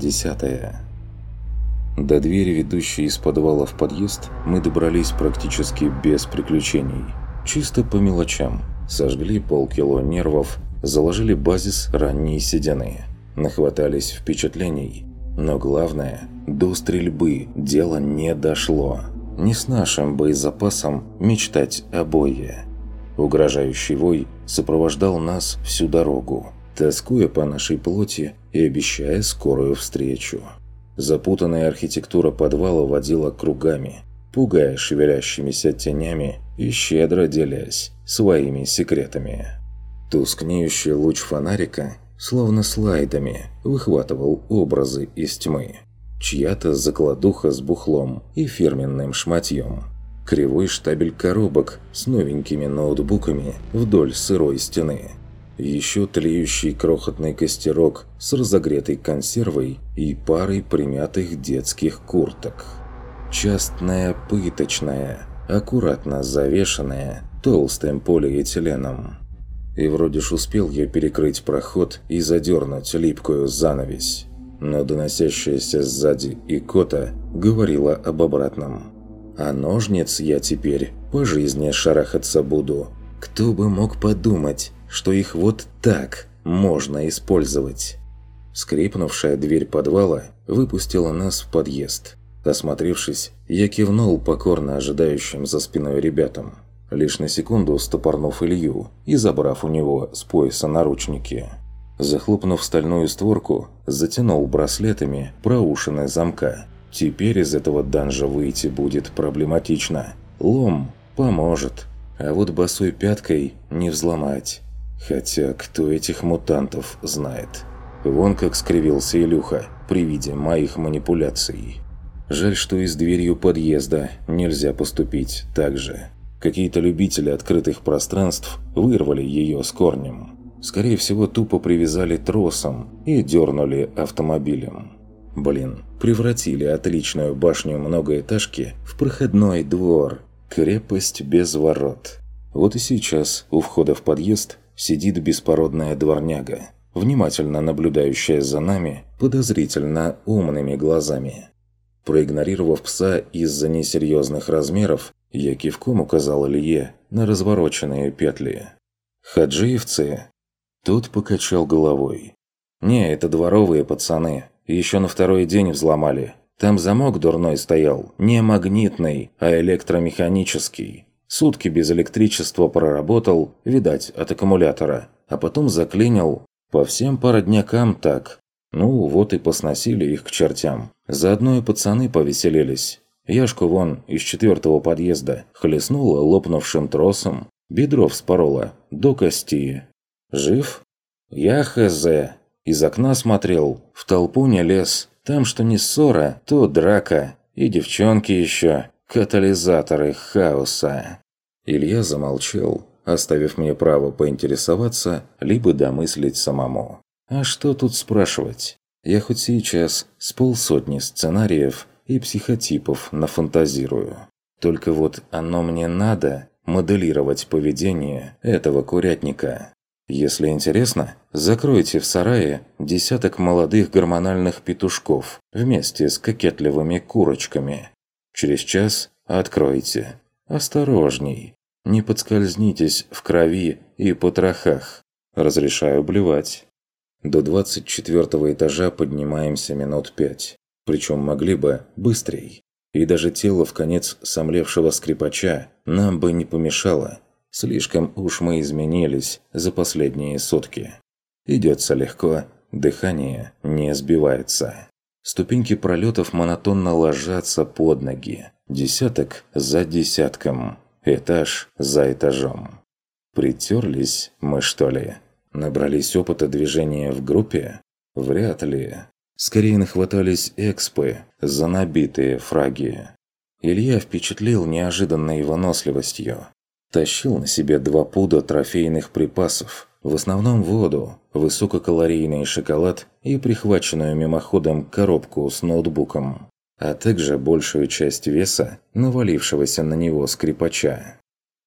10 До двери, ведущей из подвала в подъезд, мы добрались практически без приключений. Чисто по мелочам. Сожгли полкило нервов, заложили базис ранней седины. Нахватались впечатлений. Но главное, до стрельбы дело не дошло. Не с нашим боезапасом мечтать о бое. Угрожающий вой сопровождал нас всю дорогу, тоскуя по нашей плоти и обещая скорую встречу. Запутанная архитектура подвала водила кругами, пугая шевелящимися тенями и щедро делясь своими секретами. Тускнеющий луч фонарика, словно слайдами, выхватывал образы из тьмы. Чья-то закладуха с бухлом и фирменным шматьем. Кривой штабель коробок с новенькими ноутбуками вдоль сырой стены. Еще тлеющий крохотный костерок с разогретой консервой и парой примятых детских курток. Частная пыточная, аккуратно завешенная толстым полиэтиленом. И вроде ж успел я перекрыть проход и задернуть липкую занавесь. Но доносящаяся сзади икота говорила об обратном. А ножниц я теперь по жизни шарахаться буду. Кто бы мог подумать, что их вот так можно использовать. Скрипнувшая дверь подвала выпустила нас в подъезд. Осмотревшись, я кивнул покорно ожидающим за спиной ребятам, лишь на секунду стопорнув Илью и забрав у него с пояса наручники. Захлопнув стальную створку, затянул браслетами проушины замка. Теперь из этого данжа выйти будет проблематично. Лом поможет, а вот босой пяткой не взломать. Хотя кто этих мутантов знает? Вон как скривился Илюха при виде моих манипуляций. Жаль, что и с дверью подъезда нельзя поступить так же. Какие-то любители открытых пространств вырвали ее с корнем. Скорее всего, тупо привязали тросом и дернули автомобилем. Блин, превратили отличную башню многоэтажки в проходной двор. Крепость без ворот. Вот и сейчас у входа в подъезд сидит беспородная дворняга, внимательно наблюдающая за нами подозрительно умными глазами. Проигнорировав пса из-за несерьезных размеров, я кивком указал Илье на развороченные петли. «Хаджиевцы?» Тот покачал головой. «Не, это дворовые пацаны. Еще на второй день взломали. Там замок дурной стоял. Не магнитный, а электромеханический. Сутки без электричества проработал, видать, от аккумулятора. А потом заклинил. По всем пароднякам так. Ну, вот и посносили их к чертям. Заодно и пацаны повеселились. Яшку вон из четвертого подъезда хлестнула лопнувшим тросом. Бедро вспорола. До кости. Жив? Я хз. Из окна смотрел, в толпу не лез. Там что не ссора, то драка. И девчонки еще. Катализаторы хаоса. Илья замолчал, оставив мне право поинтересоваться, либо домыслить самому. А что тут спрашивать? Я хоть сейчас с полсотни сценариев и психотипов нафантазирую. Только вот оно мне надо моделировать поведение этого курятника. Если интересно, закройте в сарае десяток молодых гормональных петушков вместе с кокетливыми курочками. Через час откройте. Осторожней. Не подскользнитесь в крови и потрохах. Разрешаю блевать. До 24 этажа поднимаемся минут пять. Причем могли бы быстрей. И даже тело в конец сомлевшего скрипача нам бы не помешало – Слишком уж мы изменились за последние сутки. Идется легко, дыхание не сбивается. Ступеньки пролетов монотонно ложатся под ноги. Десяток за десятком, этаж за этажом. Притерлись мы, что ли? Набрались опыта движения в группе? Вряд ли. Скорее нахватались экспы за набитые фраги. Илья впечатлил неожиданной выносливостью. Тащил на себе два пуда трофейных припасов, в основном воду, высококалорийный шоколад и прихваченную мимоходом коробку с ноутбуком, а также большую часть веса, навалившегося на него скрипача.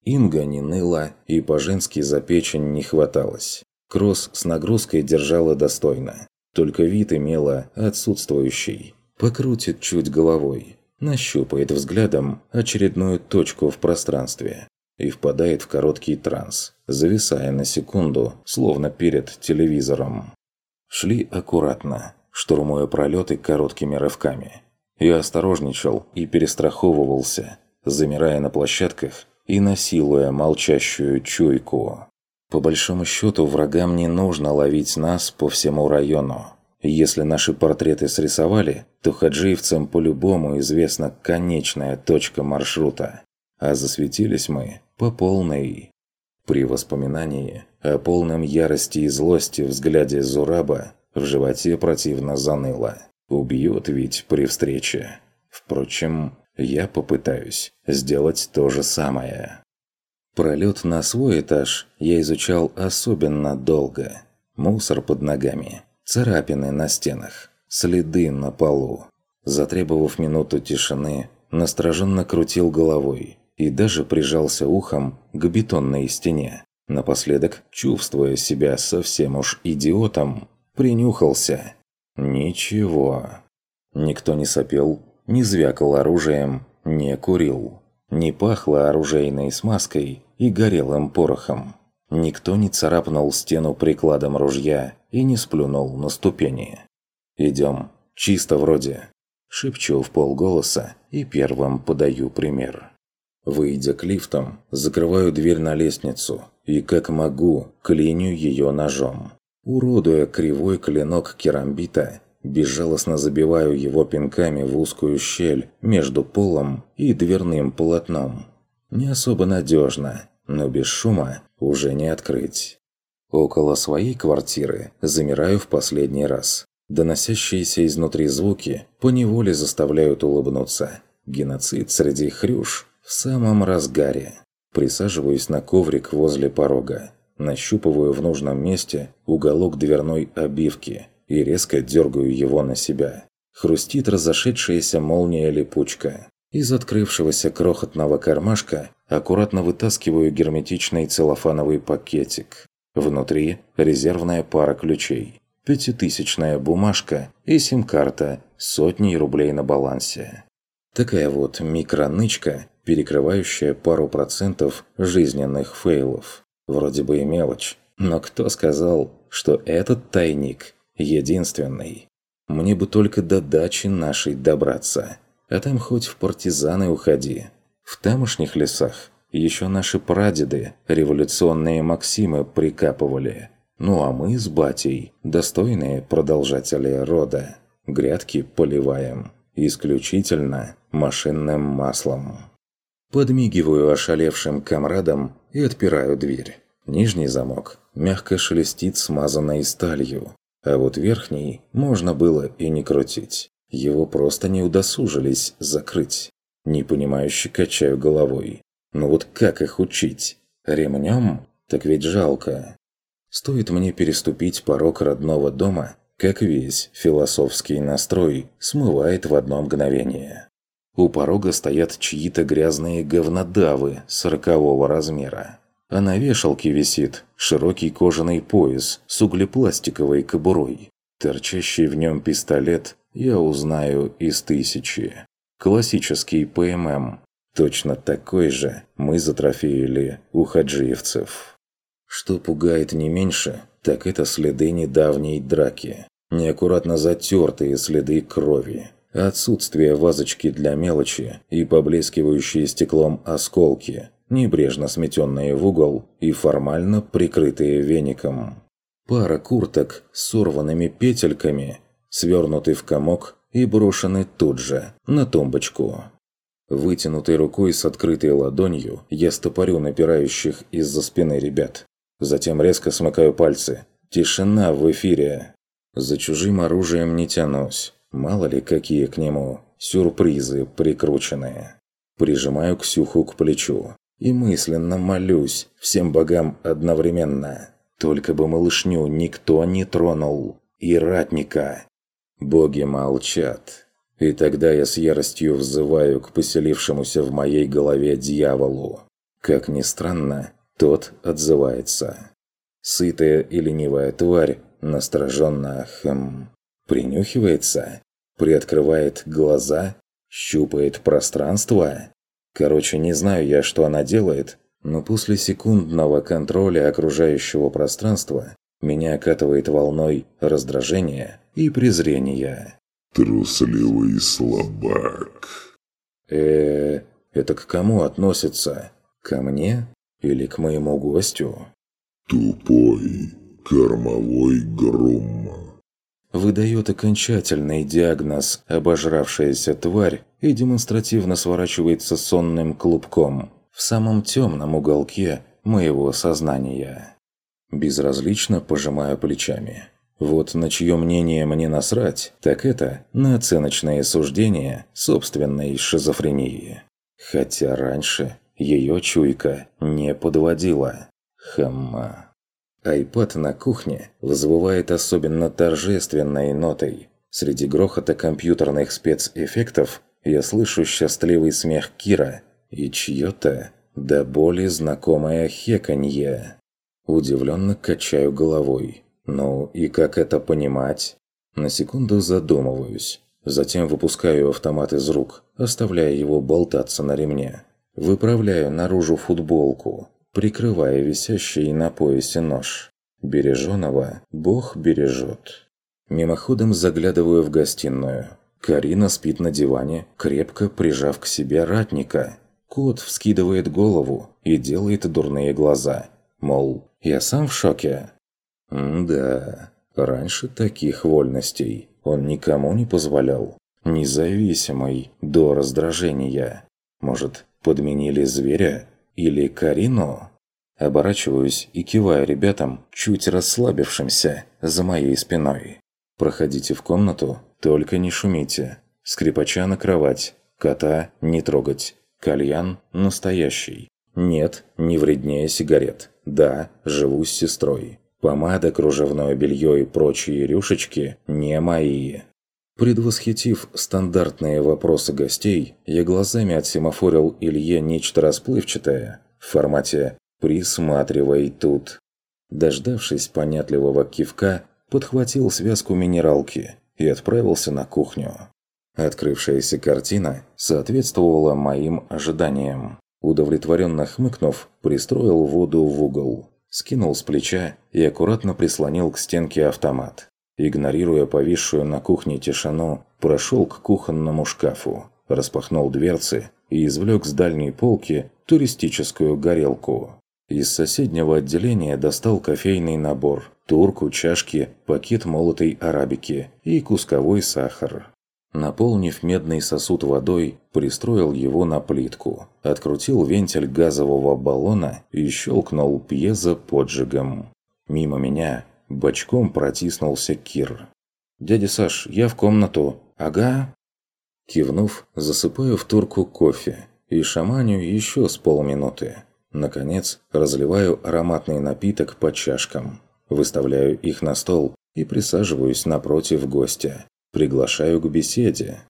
Инга не ныла и по-женски за печень не хваталась. Кросс с нагрузкой держала достойно. только вид имела отсутствующий. Покрутит чуть головой, нащупает взглядом очередную точку в пространстве и впадает в короткий транс, зависая на секунду, словно перед телевизором. Шли аккуратно, штурмуя пролеты короткими рывками. Я осторожничал и перестраховывался, замирая на площадках и насилуя молчащую чуйку. По большому счету, врагам не нужно ловить нас по всему району. Если наши портреты срисовали, то хаджиевцам по-любому известна конечная точка маршрута. А засветились мы по полной. При воспоминании о полном ярости и злости взгляде Зураба в животе противно заныло. Убьет ведь при встрече. Впрочем, я попытаюсь сделать то же самое. Пролет на свой этаж я изучал особенно долго. Мусор под ногами, царапины на стенах, следы на полу. Затребовав минуту тишины, настороженно крутил головой и даже прижался ухом к бетонной стене. Напоследок, чувствуя себя совсем уж идиотом, принюхался. Ничего. Никто не сопел, не звякал оружием, не курил. Не пахло оружейной смазкой и горелым порохом. Никто не царапнул стену прикладом ружья и не сплюнул на ступени. «Идем. Чисто вроде». Шепчу в полголоса и первым подаю пример. Выйдя к лифтам, закрываю дверь на лестницу и, как могу, клиню ее ножом. Уродуя кривой клинок керамбита, безжалостно забиваю его пинками в узкую щель между полом и дверным полотном. Не особо надежно, но без шума уже не открыть. Около своей квартиры замираю в последний раз. Доносящиеся изнутри звуки поневоле заставляют улыбнуться. Геноцид среди хрюш в самом разгаре. Присаживаюсь на коврик возле порога. Нащупываю в нужном месте уголок дверной обивки и резко дергаю его на себя. Хрустит разошедшаяся молния-липучка. Из открывшегося крохотного кармашка аккуратно вытаскиваю герметичный целлофановый пакетик. Внутри резервная пара ключей, пятитысячная бумажка и сим-карта сотней рублей на балансе. Такая вот микронычка перекрывающая пару процентов жизненных фейлов. Вроде бы и мелочь, но кто сказал, что этот тайник единственный? Мне бы только до дачи нашей добраться, а там хоть в партизаны уходи. В тамошних лесах еще наши прадеды революционные максимы прикапывали. Ну а мы с батей достойные продолжатели рода. Грядки поливаем исключительно машинным маслом. Подмигиваю ошалевшим комрадам и отпираю дверь. Нижний замок мягко шелестит смазанной сталью, а вот верхний можно было и не крутить. Его просто не удосужились закрыть. Непонимающе качаю головой. Ну вот как их учить? Ремнем? Так ведь жалко. Стоит мне переступить порог родного дома, как весь философский настрой смывает в одно мгновение. У порога стоят чьи-то грязные говнодавы сорокового размера. А на вешалке висит широкий кожаный пояс с углепластиковой кобурой. Торчащий в нем пистолет я узнаю из тысячи. Классический ПММ. Точно такой же мы затрофеили у хаджиевцев. Что пугает не меньше, так это следы недавней драки. Неаккуратно затертые следы крови Отсутствие вазочки для мелочи и поблескивающие стеклом осколки, небрежно сметенные в угол и формально прикрытые веником. Пара курток с сорванными петельками, свернуты в комок и брошены тут же, на тумбочку. Вытянутой рукой с открытой ладонью я стопорю напирающих из-за спины ребят. Затем резко смыкаю пальцы. Тишина в эфире. За чужим оружием не тянусь. Мало ли, какие к нему сюрпризы прикрученные. Прижимаю Ксюху к плечу и мысленно молюсь всем богам одновременно. Только бы малышню никто не тронул. И ратника. Боги молчат. И тогда я с яростью взываю к поселившемуся в моей голове дьяволу. Как ни странно, тот отзывается. Сытая и ленивая тварь настороженно хм Принюхивается? Приоткрывает глаза? Щупает пространство? Короче, не знаю я, что она делает, но после секундного контроля окружающего пространства меня окатывает волной раздражения и презрения. «Трусливый слабак». э это к кому относится? Ко мне или к моему гостю? «Тупой кормовой грум». Выдает окончательный диагноз обожравшаяся тварь и демонстративно сворачивается сонным клубком в самом темном уголке моего сознания. Безразлично пожимаю плечами. Вот на чье мнение мне насрать, так это на оценочное суждение собственной шизофрении. Хотя раньше ее чуйка не подводила. Хамма. Айпад на кухне вызывает особенно торжественной нотой. Среди грохота компьютерных спецэффектов я слышу счастливый смех Кира и чье-то до боли знакомое хеканье. Удивленно качаю головой. Ну и как это понимать? На секунду задумываюсь. Затем выпускаю автомат из рук, оставляя его болтаться на ремне. Выправляю наружу футболку, прикрывая висящий на поясе нож. Береженого Бог бережет. Мимоходом заглядываю в гостиную. Карина спит на диване, крепко прижав к себе ратника. Кот вскидывает голову и делает дурные глаза. Мол, я сам в шоке. Да, раньше таких вольностей он никому не позволял. Независимый до раздражения. Может, подменили зверя? Или Карину? Оборачиваюсь и киваю ребятам, чуть расслабившимся за моей спиной. «Проходите в комнату, только не шумите. Скрипача на кровать, кота не трогать. Кальян настоящий. Нет, не вреднее сигарет. Да, живу с сестрой. Помада, кружевное белье и прочие рюшечки не мои. Предвосхитив стандартные вопросы гостей, я глазами отсемафорил Илье нечто расплывчатое в формате «присматривай тут». Дождавшись понятливого кивка, подхватил связку минералки и отправился на кухню. Открывшаяся картина соответствовала моим ожиданиям. Удовлетворенно хмыкнув, пристроил воду в угол, скинул с плеча и аккуратно прислонил к стенке автомат. Игнорируя повисшую на кухне тишину, прошел к кухонному шкафу, распахнул дверцы и извлек с дальней полки туристическую горелку. Из соседнего отделения достал кофейный набор, турку, чашки, пакет молотой арабики и кусковой сахар. Наполнив медный сосуд водой, пристроил его на плитку, открутил вентиль газового баллона и щелкнул пьезоподжигом. Мимо меня бочком протиснулся Кир. «Дядя Саш, я в комнату. Ага». Кивнув, засыпаю в турку кофе и шаманю еще с полминуты. Наконец, разливаю ароматный напиток по чашкам, выставляю их на стол и присаживаюсь напротив гостя. Приглашаю к беседе.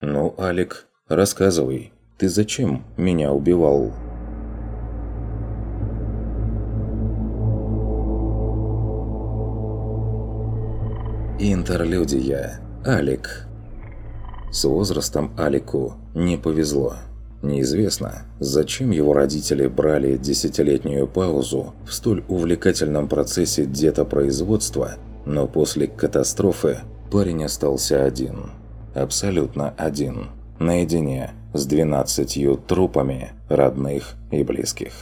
«Ну, Алик, рассказывай, ты зачем меня убивал?» Интерлюдия. Алик. С возрастом Алику не повезло. Неизвестно, зачем его родители брали десятилетнюю паузу в столь увлекательном процессе детопроизводства, но после катастрофы парень остался один. Абсолютно один. Наедине с двенадцатью трупами родных и близких.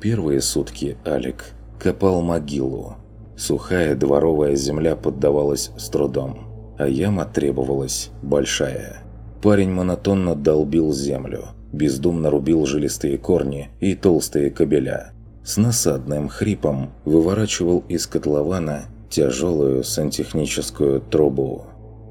Первые сутки Алик копал могилу. Сухая дворовая земля поддавалась с трудом, а яма требовалась большая. Парень монотонно долбил землю, бездумно рубил жилистые корни и толстые кабеля. С насадным хрипом выворачивал из котлована тяжелую сантехническую трубу.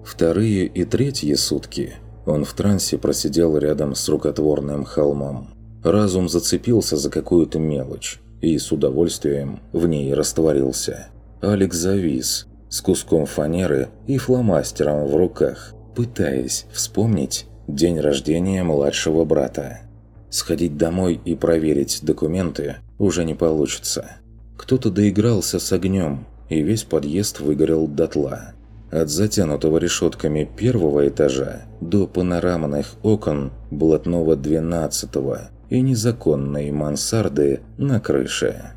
Вторые и третьи сутки он в трансе просидел рядом с рукотворным холмом. Разум зацепился за какую-то мелочь и с удовольствием в ней растворился. Алекс завис с куском фанеры и фломастером в руках, пытаясь вспомнить день рождения младшего брата. Сходить домой и проверить документы уже не получится. Кто-то доигрался с огнем, и весь подъезд выгорел дотла. От затянутого решетками первого этажа до панорамных окон блатного двенадцатого и незаконной мансарды на крыше.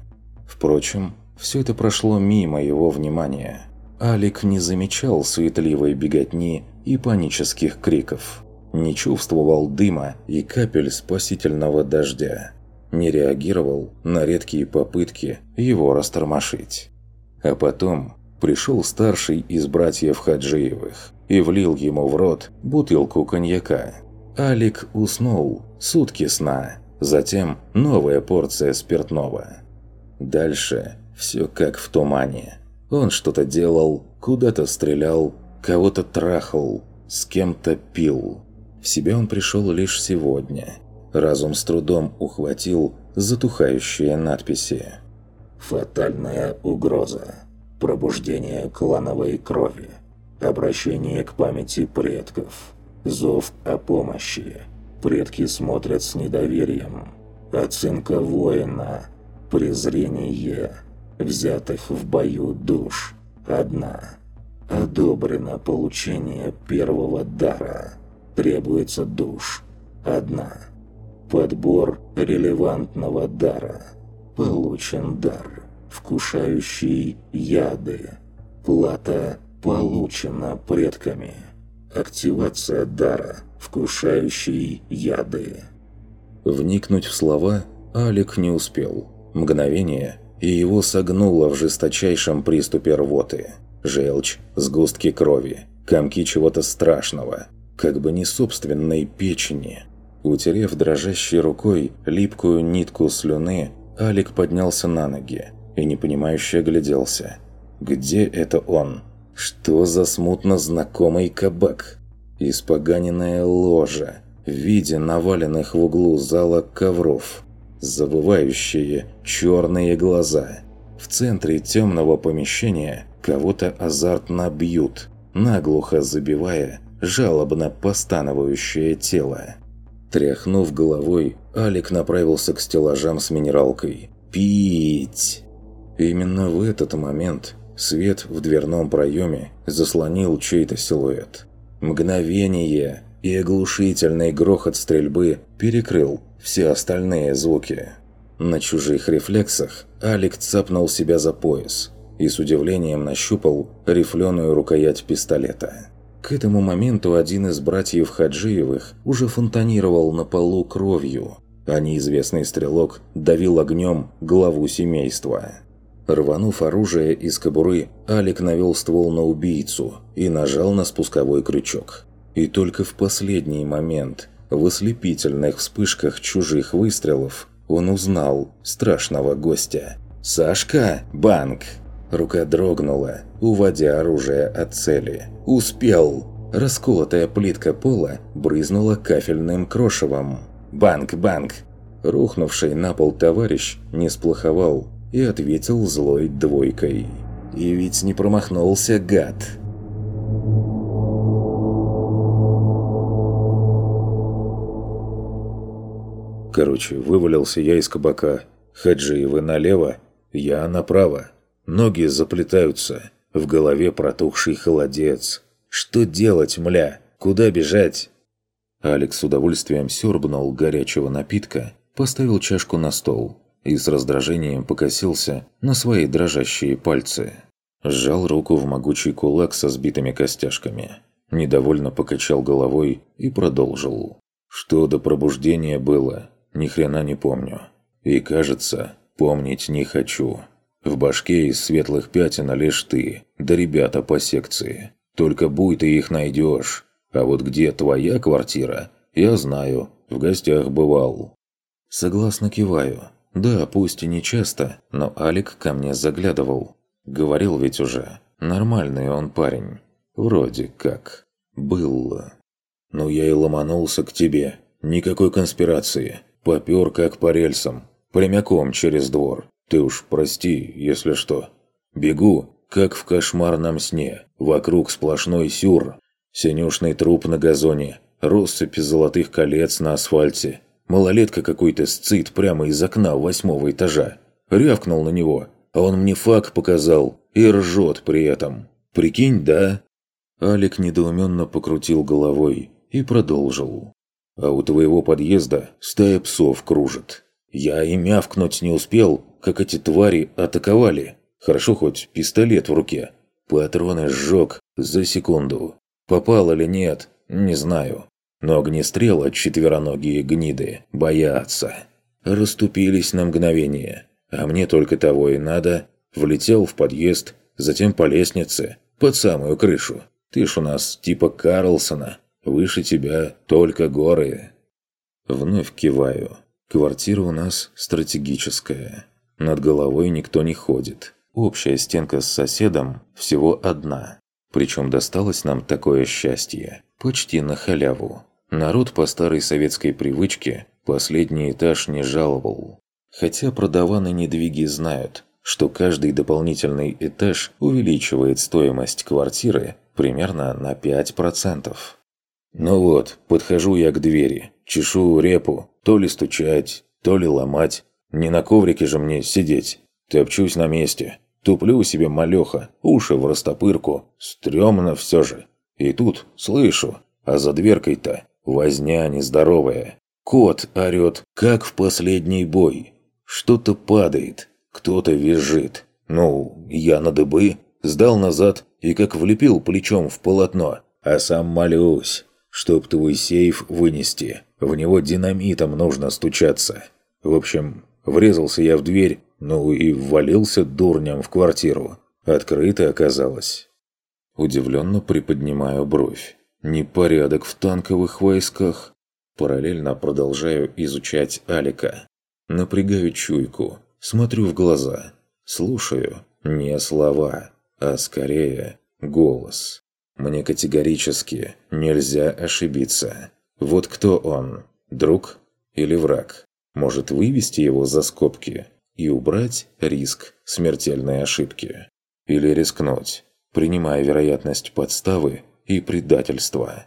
Впрочем, все это прошло мимо его внимания. Алик не замечал суетливой беготни и панических криков. Не чувствовал дыма и капель спасительного дождя. Не реагировал на редкие попытки его растормошить. А потом пришел старший из братьев Хаджиевых и влил ему в рот бутылку коньяка. Алик уснул, сутки сна, затем новая порция спиртного. Дальше все как в тумане. Он что-то делал, куда-то стрелял, кого-то трахал, с кем-то пил. В себя он пришел лишь сегодня. Разум с трудом ухватил затухающие надписи. «Фатальная угроза. Пробуждение клановой крови. Обращение к памяти предков. Зов о помощи. Предки смотрят с недоверием. Оценка воина. Презрение. Взятых в бою душ. Одна. Одобрено получение первого дара. Требуется душ. Одна. Подбор релевантного дара. Получен дар, вкушающий яды. Плата получена предками. Активация дара, вкушающий яды. Вникнуть в слова Алик не успел. Мгновение, и его согнуло в жесточайшем приступе рвоты. Желчь, сгустки крови, комки чего-то страшного, как бы не собственной печени. Утерев дрожащей рукой липкую нитку слюны, Алик поднялся на ноги и непонимающе огляделся. Где это он? Что за смутно знакомый кабак? Испоганенная ложа в виде наваленных в углу зала ковров. Забывающие черные глаза. В центре темного помещения кого-то азартно бьют, наглухо забивая жалобно постановающее тело. Тряхнув головой, Алик направился к стеллажам с минералкой. «Пить!» Именно в этот момент свет в дверном проеме заслонил чей-то силуэт. Мгновение и оглушительный грохот стрельбы перекрыл все остальные звуки. На чужих рефлексах Алик цапнул себя за пояс и с удивлением нащупал рифленую рукоять пистолета. К этому моменту один из братьев Хаджиевых уже фонтанировал на полу кровью, а неизвестный стрелок давил огнем главу семейства. Рванув оружие из кобуры, Алик навел ствол на убийцу и нажал на спусковой крючок. И только в последний момент, в ослепительных вспышках чужих выстрелов, он узнал страшного гостя. «Сашка! Банк!» Рука дрогнула, уводя оружие от цели. «Успел!» Расколотая плитка пола брызнула кафельным крошевом. «Банк, банк!» Рухнувший на пол товарищ не сплоховал и ответил злой двойкой. «И ведь не промахнулся, гад!» Короче, вывалился я из кабака. Хаджиевы налево, я направо. Ноги заплетаются, в голове протухший холодец. Что делать, мля? Куда бежать? Алекс с удовольствием сёрбнул горячего напитка, поставил чашку на стол и с раздражением покосился на свои дрожащие пальцы. Сжал руку в могучий кулак со сбитыми костяшками. Недовольно покачал головой и продолжил. Что до пробуждения было, ни хрена не помню. И кажется, помнить не хочу. В башке из светлых пятен лишь ты, да ребята по секции. Только буй ты их найдешь. А вот где твоя квартира, я знаю, в гостях бывал. Согласно киваю. Да, пусть и не часто, но Алик ко мне заглядывал. Говорил ведь уже, нормальный он парень. Вроде как. Был. Ну я и ломанулся к тебе. Никакой конспирации. Попёр как по рельсам. Прямиком через двор. Ты уж прости, если что. Бегу, как в кошмарном сне. Вокруг сплошной сюр. Синюшный труп на газоне. Россыпь золотых колец на асфальте. Малолетка какой-то сцит прямо из окна восьмого этажа. Рявкнул на него, а он мне фак показал и ржет при этом. Прикинь, да? Алик недоуменно покрутил головой и продолжил. «А у твоего подъезда стая псов кружит. Я и мявкнуть не успел, как эти твари атаковали. Хорошо хоть пистолет в руке. Патроны сжег за секунду. Попал или нет, не знаю. Но огнестрела четвероногие гниды боятся. Раступились на мгновение. А мне только того и надо. Влетел в подъезд, затем по лестнице, под самую крышу. Ты ж у нас типа Карлсона. Выше тебя только горы. Вновь киваю. Квартира у нас стратегическая. Над головой никто не ходит. Общая стенка с соседом всего одна. Причем досталось нам такое счастье. Почти на халяву. Народ по старой советской привычке последний этаж не жаловал. Хотя продаваны недвиги знают, что каждый дополнительный этаж увеличивает стоимость квартиры примерно на 5%. Ну вот, подхожу я к двери, чешу репу, то ли стучать, то ли ломать. Не на коврике же мне сидеть. Топчусь на месте. Туплю себе малеха, уши в растопырку. Стремно все же. И тут слышу, а за дверкой-то возня нездоровая. Кот орёт, как в последний бой. Что-то падает, кто-то визжит. Ну, я на дыбы, сдал назад и как влепил плечом в полотно. А сам молюсь, чтоб твой сейф вынести. В него динамитом нужно стучаться. В общем, врезался я в дверь, ну и ввалился дурням в квартиру. Открыто оказалось. Удивленно приподнимаю бровь. Непорядок в танковых войсках. Параллельно продолжаю изучать Алика. Напрягаю чуйку, смотрю в глаза. Слушаю не слова, а скорее голос. Мне категорически нельзя ошибиться. Вот кто он? Друг или враг? Может вывести его за скобки и убрать риск смертельной ошибки? Или рискнуть, принимая вероятность подставы и предательства?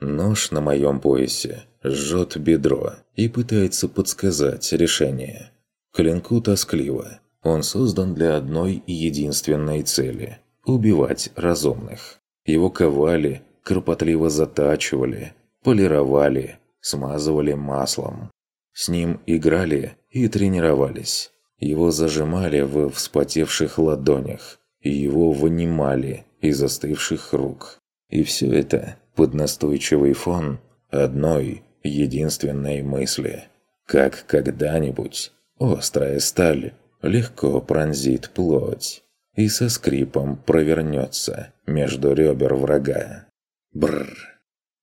Нож на моем поясе жжет бедро и пытается подсказать решение. Клинку тоскливо. Он создан для одной и единственной цели – убивать разумных. Его ковали, кропотливо затачивали, полировали, смазывали маслом. С ним играли и тренировались. Его зажимали в вспотевших ладонях, и его вынимали из застывших рук. И все это под настойчивый фон одной единственной мысли. Как когда-нибудь острая сталь легко пронзит плоть и со скрипом провернется между ребер врага. Бррр.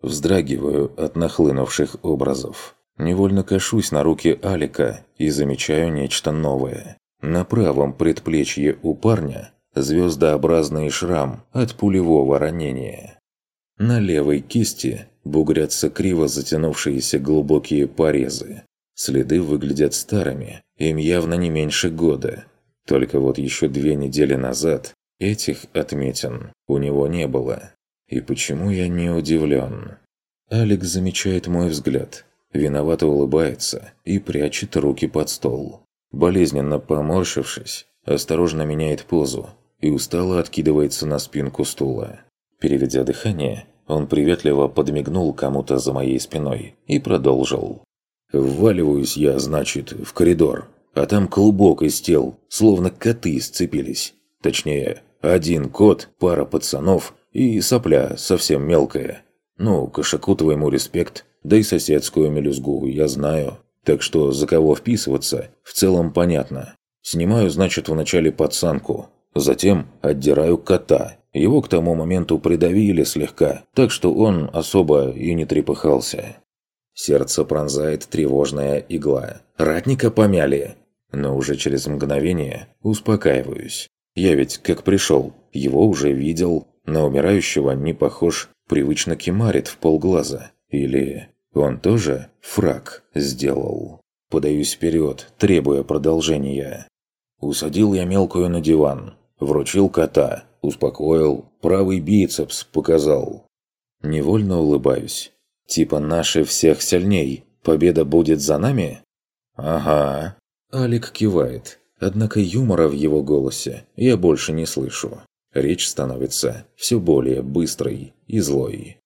Вздрагиваю от нахлынувших образов. Невольно кашусь на руки Алика и замечаю нечто новое. На правом предплечье у парня звездообразный шрам от пулевого ранения. На левой кисти бугрятся криво затянувшиеся глубокие порезы. Следы выглядят старыми, им явно не меньше года. Только вот еще две недели назад этих отметин у него не было. И почему я не удивлен? Алекс замечает мой взгляд, виновато улыбается и прячет руки под стол. Болезненно поморщившись, осторожно меняет позу и устало откидывается на спинку стула. Переведя дыхание, он приветливо подмигнул кому-то за моей спиной и продолжил. «Вваливаюсь я, значит, в коридор, а там клубок из тел, словно коты сцепились. Точнее, один кот, пара пацанов и сопля совсем мелкая. Ну, кошаку твоему респект, да и соседскую мелюзгу я знаю. Так что за кого вписываться, в целом понятно. Снимаю, значит, вначале пацанку, затем отдираю кота. Его к тому моменту придавили слегка, так что он особо и не трепыхался. Сердце пронзает тревожная игла. Ратника помяли. Но уже через мгновение успокаиваюсь. Я ведь как пришел, его уже видел, на умирающего не похож, привычно кемарит в полглаза. Или он тоже фраг сделал. Подаюсь вперед, требуя продолжения. Усадил я мелкую на диван, вручил кота, успокоил, правый бицепс показал. Невольно улыбаюсь. Типа наши всех сильней, победа будет за нами? Ага. Алик кивает, однако юмора в его голосе я больше не слышу. Речь становится все более быстрой и злой.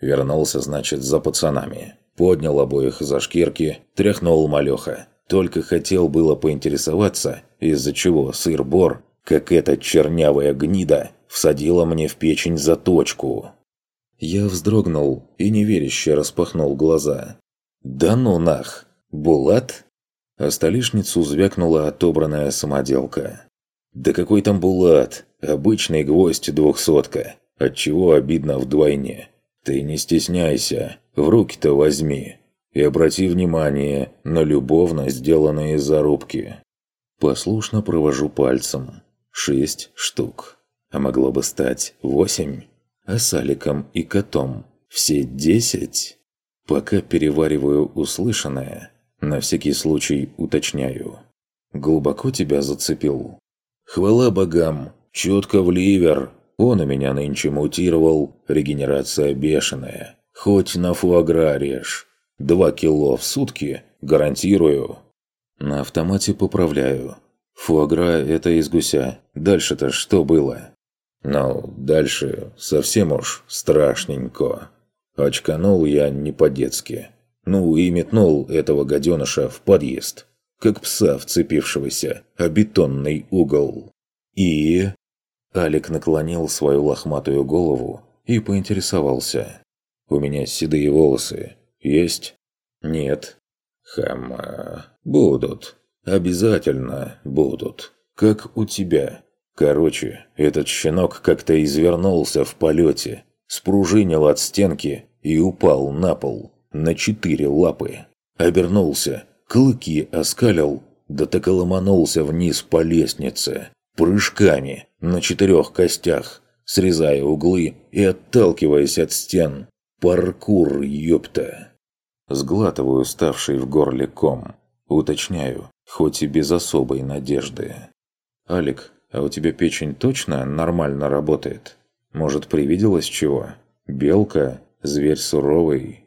Вернулся, значит, за пацанами. Поднял обоих за шкирки, тряхнул малеха. Только хотел было поинтересоваться, из-за чего сыр-бор, как эта чернявая гнида, всадила мне в печень заточку. Я вздрогнул и неверяще распахнул глаза. «Да ну нах! Булат?» А столешницу звякнула отобранная самоделка. «Да какой там Булат? Обычный гвоздь двухсотка. Отчего обидно вдвойне. Ты не стесняйся, в руки-то возьми. И обрати внимание на любовно сделанные зарубки». Послушно провожу пальцем. Шесть штук. А могло бы стать восемь а с Аликом и котом все десять? Пока перевариваю услышанное, на всякий случай уточняю. Глубоко тебя зацепил? Хвала богам, четко в ливер. Он у меня нынче мутировал, регенерация бешеная. Хоть на фуагра режь. Два кило в сутки, гарантирую. На автомате поправляю. Фуагра – это из гуся. Дальше-то что было? Но дальше совсем уж страшненько. Очканул я не по-детски. Ну и метнул этого гаденыша в подъезд. Как пса, вцепившегося, о бетонный угол. И... Алик наклонил свою лохматую голову и поинтересовался. «У меня седые волосы. Есть?» «Нет». «Хама... Будут. Обязательно будут. Как у тебя. Короче, этот щенок как-то извернулся в полете, спружинил от стенки и упал на пол на четыре лапы. Обернулся, клыки оскалил, да так и ломанулся вниз по лестнице, прыжками на четырех костях, срезая углы и отталкиваясь от стен. Паркур, ёпта! Сглатываю ставший в горле ком. Уточняю, хоть и без особой надежды. Алик а у тебя печень точно нормально работает? Может, привиделось чего? Белка? Зверь суровый?»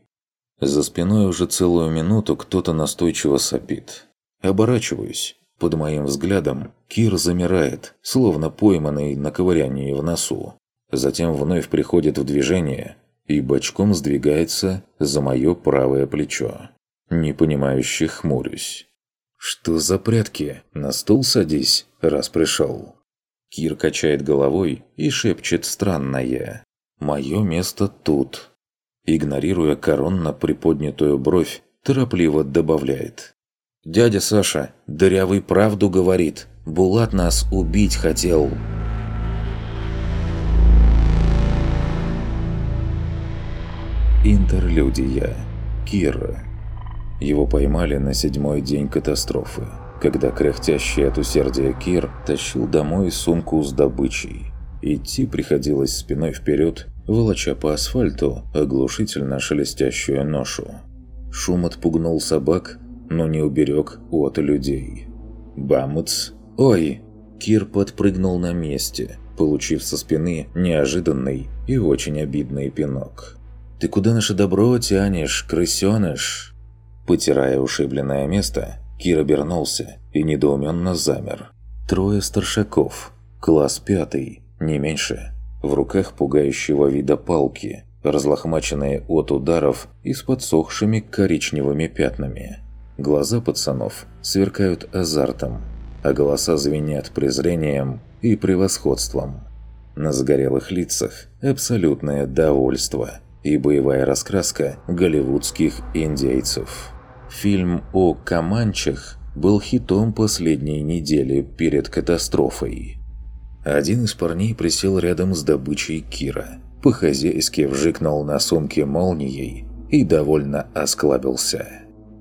За спиной уже целую минуту кто-то настойчиво сопит. Оборачиваюсь. Под моим взглядом Кир замирает, словно пойманный на ковырянии в носу. Затем вновь приходит в движение и бочком сдвигается за мое правое плечо. Непонимающе хмурюсь. «Что за прятки? На стул садись, раз пришел». Кир качает головой и шепчет странное. «Мое место тут». Игнорируя коронно приподнятую бровь, торопливо добавляет. «Дядя Саша, дырявый правду говорит. Булат нас убить хотел». Интерлюдия. Кира. Его поймали на седьмой день катастрофы когда кряхтящий от усердия Кир тащил домой сумку с добычей. Идти приходилось спиной вперед, волоча по асфальту оглушительно шелестящую ношу. Шум отпугнул собак, но не уберег от людей. Бамуц! Ой! Кир подпрыгнул на месте, получив со спины неожиданный и очень обидный пинок. «Ты куда наше добро тянешь, крысеныш?» Потирая ушибленное место, Кир обернулся и недоуменно замер. Трое старшаков, класс пятый, не меньше, в руках пугающего вида палки, разлохмаченные от ударов и с подсохшими коричневыми пятнами. Глаза пацанов сверкают азартом, а голоса звенят презрением и превосходством. На загорелых лицах абсолютное довольство и боевая раскраска голливудских индейцев. Фильм о Каманчах был хитом последней недели перед катастрофой. Один из парней присел рядом с добычей Кира, по-хозяйски вжикнул на сумке молнией и довольно осклабился.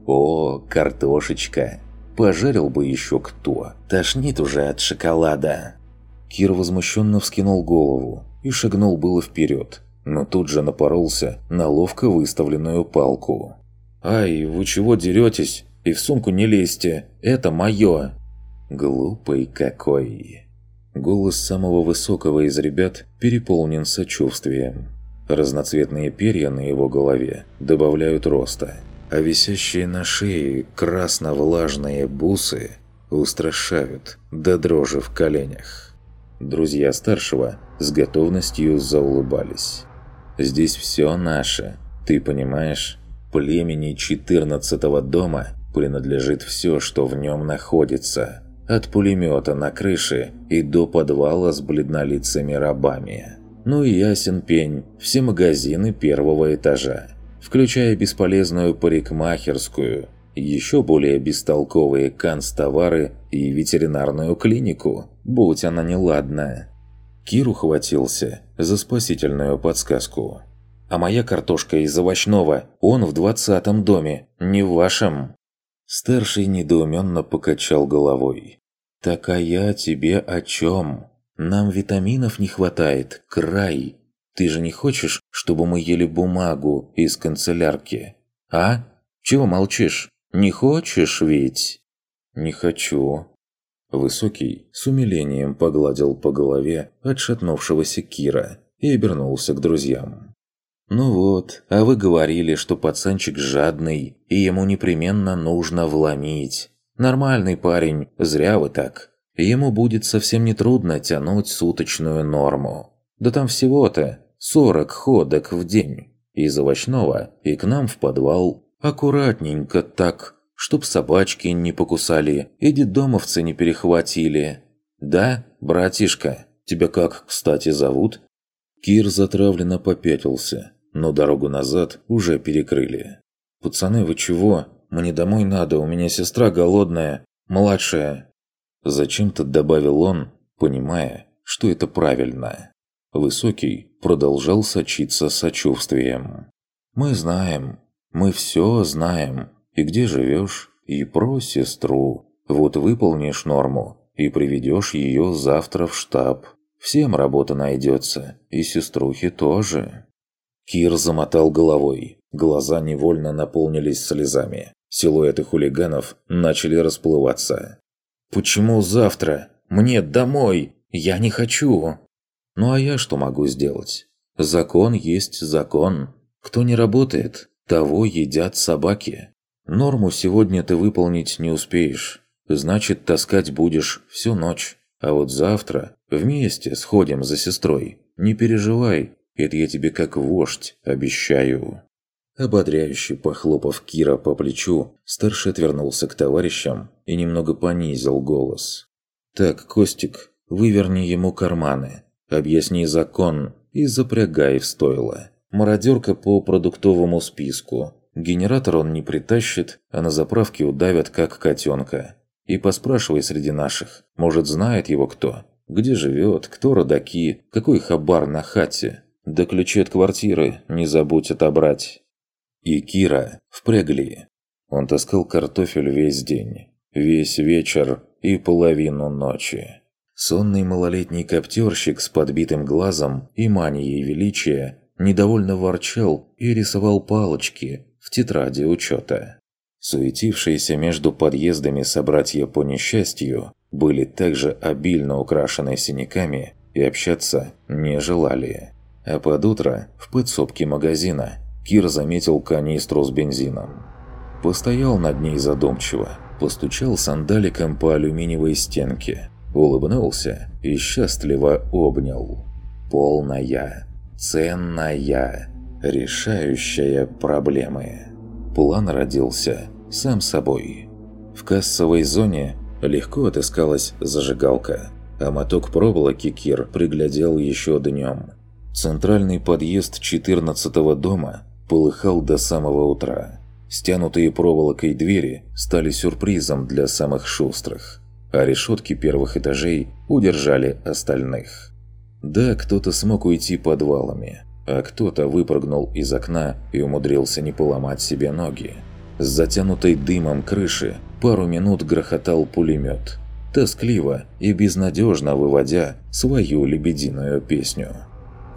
«О, картошечка! Пожарил бы еще кто! Тошнит уже от шоколада!» Кир возмущенно вскинул голову и шагнул было вперед, но тут же напоролся на ловко выставленную палку. «Ай, вы чего деретесь? И в сумку не лезьте, это мое!» «Глупый какой!» Голос самого высокого из ребят переполнен сочувствием. Разноцветные перья на его голове добавляют роста, а висящие на шее красно-влажные бусы устрашают до дрожи в коленях. Друзья старшего с готовностью заулыбались. «Здесь все наше, ты понимаешь? Племени 14-го дома принадлежит все, что в нем находится, от пулемета на крыше и до подвала с бледнолицами рабами. Ну и ясен пень, все магазины первого этажа, включая бесполезную парикмахерскую, еще более бестолковые канцтовары и ветеринарную клинику, будь она неладная. Кир ухватился за спасительную подсказку. «А моя картошка из овощного, он в двадцатом доме, не в вашем». Старший недоуменно покачал головой. «Так а я тебе о чем? Нам витаминов не хватает, край. Ты же не хочешь, чтобы мы ели бумагу из канцелярки? А? Чего молчишь? Не хочешь ведь?» «Не хочу». Высокий с умилением погладил по голове отшатнувшегося Кира и обернулся к друзьям. «Ну вот, а вы говорили, что пацанчик жадный, и ему непременно нужно вломить. Нормальный парень, зря вы так. Ему будет совсем нетрудно тянуть суточную норму. Да там всего-то 40 ходок в день. Из овощного и к нам в подвал. Аккуратненько так, чтоб собачки не покусали и детдомовцы не перехватили. Да, братишка, тебя как, кстати, зовут?» Кир затравленно попятился но дорогу назад уже перекрыли. «Пацаны, вы чего? Мне домой надо, у меня сестра голодная, младшая». Зачем-то добавил он, понимая, что это правильно. Высокий продолжал сочиться сочувствием. «Мы знаем, мы все знаем, и где живешь, и про сестру. Вот выполнишь норму и приведешь ее завтра в штаб. Всем работа найдется, и сеструхе тоже». Кир замотал головой. Глаза невольно наполнились слезами. Силуэты хулиганов начали расплываться. «Почему завтра? Мне домой! Я не хочу!» «Ну а я что могу сделать? Закон есть закон. Кто не работает, того едят собаки. Норму сегодня ты выполнить не успеешь. Значит, таскать будешь всю ночь. А вот завтра вместе сходим за сестрой. Не переживай, это я тебе как вождь обещаю». Ободряюще похлопав Кира по плечу, старший отвернулся к товарищам и немного понизил голос. «Так, Костик, выверни ему карманы, объясни закон и запрягай в стойло. Мародерка по продуктовому списку. Генератор он не притащит, а на заправке удавят как котенка. И поспрашивай среди наших, может знает его кто, где живет, кто родаки, какой хабар на хате». Да ключи от квартиры не забудь отобрать. И Кира впрягли. Он таскал картофель весь день, весь вечер и половину ночи. Сонный малолетний коптерщик с подбитым глазом и манией величия недовольно ворчал и рисовал палочки в тетради учета. Суетившиеся между подъездами собратья по несчастью были также обильно украшены синяками и общаться не желали. А под утро, в подсобке магазина, Кир заметил канистру с бензином. Постоял над ней задумчиво, постучал сандаликом по алюминиевой стенке, улыбнулся и счастливо обнял. Полная, ценная, решающая проблемы. План родился сам собой. В кассовой зоне легко отыскалась зажигалка, а моток проволоки Кир приглядел еще днем – Центральный подъезд 14-го дома полыхал до самого утра. Стянутые проволокой двери стали сюрпризом для самых шустрых, а решетки первых этажей удержали остальных. Да, кто-то смог уйти подвалами, а кто-то выпрыгнул из окна и умудрился не поломать себе ноги. С затянутой дымом крыши пару минут грохотал пулемет, тоскливо и безнадежно выводя свою лебединую песню.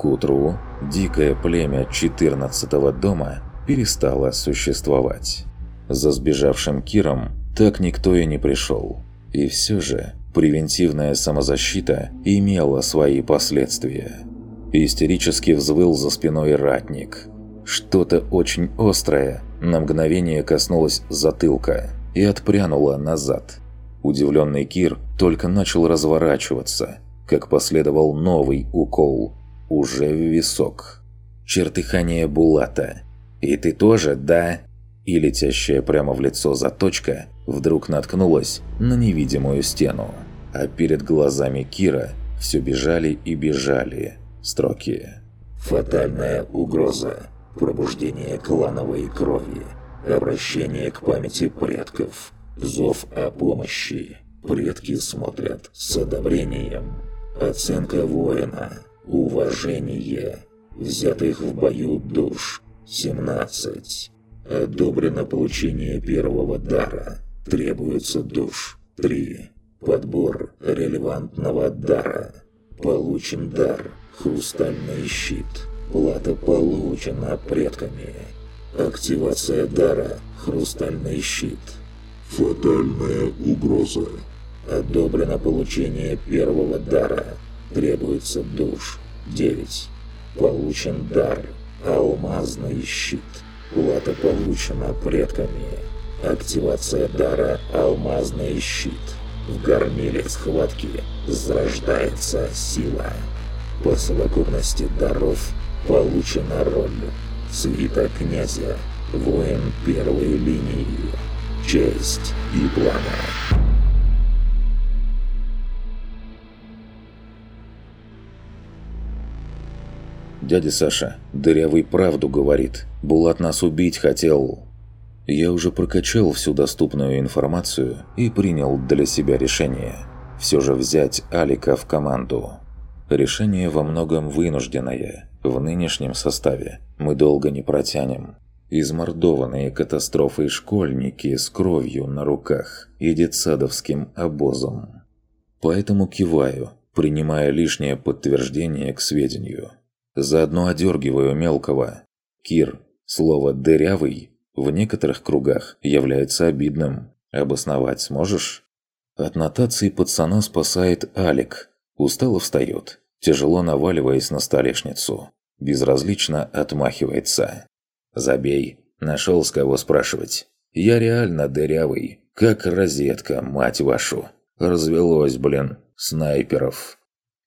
К утру дикое племя 14-го дома перестало существовать. За сбежавшим Киром так никто и не пришел. И все же превентивная самозащита имела свои последствия. Истерически взвыл за спиной ратник. Что-то очень острое на мгновение коснулось затылка и отпрянуло назад. Удивленный Кир только начал разворачиваться – как последовал новый укол, уже в висок. Чертыхание Булата. «И ты тоже, да?» И летящая прямо в лицо заточка вдруг наткнулась на невидимую стену. А перед глазами Кира все бежали и бежали строки. «Фатальная угроза. Пробуждение клановой крови. Обращение к памяти предков. Зов о помощи. Предки смотрят с одобрением. Оценка воина. Уважение. Взятых в бою душ. 17. Одобрено получение первого дара. Требуется душ. 3. Подбор релевантного дара. Получен дар. Хрустальный щит. Плата получена предками. Активация дара. Хрустальный щит. Фатальная угроза. Одобрено получение первого дара. Требуется душ. 9. Получен дар. Алмазный щит. Плата получена предками. Активация дара «Алмазный щит». В гармиле схватки зарождается сила. По совокупности даров получена роль. Свита князя. Воин первой линии. Честь и пламя. «Дядя Саша, дырявый правду говорит. Булат нас убить хотел». Я уже прокачал всю доступную информацию и принял для себя решение. Все же взять Алика в команду. Решение во многом вынужденное. В нынешнем составе мы долго не протянем. Измордованные катастрофой школьники с кровью на руках и детсадовским обозом. Поэтому киваю, принимая лишнее подтверждение к сведению. Заодно одергиваю мелкого. Кир, слово «дырявый» в некоторых кругах является обидным. Обосновать сможешь? От нотации пацана спасает Алик. Устало встает, тяжело наваливаясь на столешницу. Безразлично отмахивается. «Забей. Нашел с кого спрашивать. Я реально дырявый. Как розетка, мать вашу. Развелось, блин, снайперов».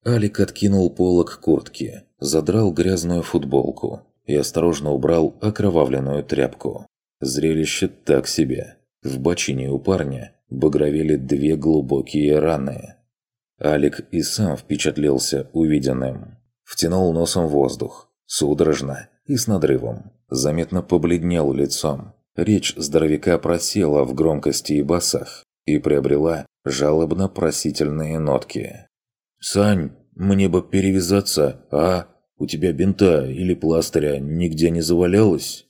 Алик откинул полок куртки, задрал грязную футболку и осторожно убрал окровавленную тряпку. Зрелище так себе. В бочине у парня багровели две глубокие раны. Алик и сам впечатлился увиденным. Втянул носом воздух, судорожно и с надрывом. Заметно побледнел лицом. Речь здоровяка просела в громкости и басах и приобрела жалобно-просительные нотки. «Сань, мне бы перевязаться, а? У тебя бинта или пластыря нигде не завалялось?»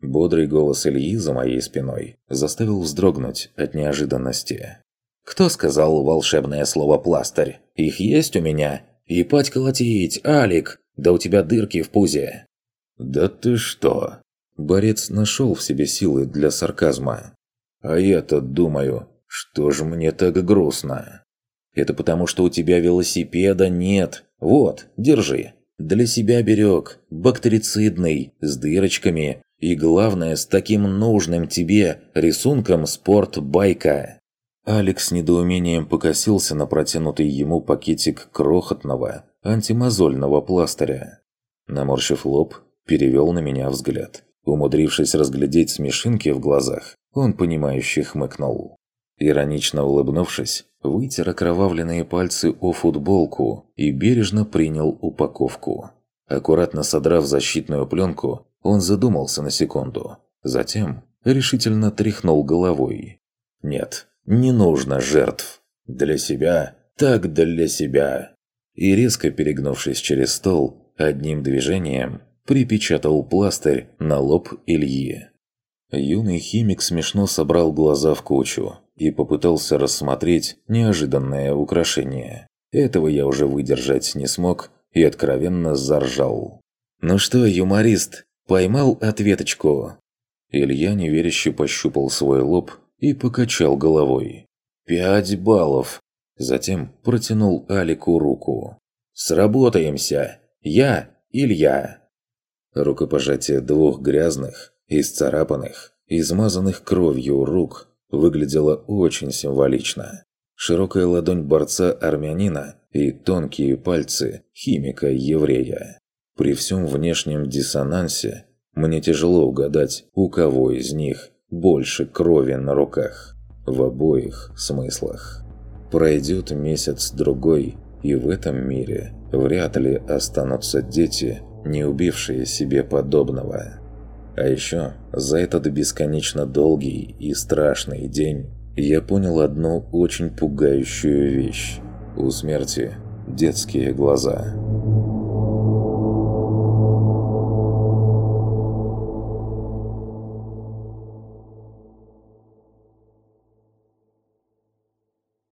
Бодрый голос Ильи за моей спиной заставил вздрогнуть от неожиданности. «Кто сказал волшебное слово «пластырь»? Их есть у меня? И пать колотить, Алик! Да у тебя дырки в пузе!» «Да ты что?» Борец нашел в себе силы для сарказма. «А я-то думаю, что ж мне так грустно?» Это потому, что у тебя велосипеда нет. Вот, держи. Для себя берег, бактерицидный, с дырочками. И главное, с таким нужным тебе рисунком спортбайка. Алекс с недоумением покосился на протянутый ему пакетик крохотного антимозольного пластыря. Наморщив лоб, перевел на меня взгляд. Умудрившись разглядеть смешинки в глазах, он понимающе хмыкнул. Иронично улыбнувшись, вытер окровавленные пальцы о футболку и бережно принял упаковку. Аккуратно содрав защитную пленку, он задумался на секунду. Затем решительно тряхнул головой. «Нет, не нужно жертв. Для себя, так для себя». И резко перегнувшись через стол, одним движением припечатал пластырь на лоб Ильи. Юный химик смешно собрал глаза в кучу и попытался рассмотреть неожиданное украшение. Этого я уже выдержать не смог и откровенно заржал. «Ну что, юморист, поймал ответочку?» Илья неверяще пощупал свой лоб и покачал головой. «Пять баллов!» Затем протянул Алику руку. «Сработаемся! Я Илья!» Рукопожатие двух грязных, исцарапанных, измазанных кровью рук выглядело очень символично. Широкая ладонь борца-армянина и тонкие пальцы химика-еврея. При всем внешнем диссонансе мне тяжело угадать, у кого из них больше крови на руках. В обоих смыслах. Пройдет месяц-другой, и в этом мире вряд ли останутся дети, не убившие себе подобного. А еще за этот бесконечно долгий и страшный день я понял одну очень пугающую вещь. У смерти детские глаза –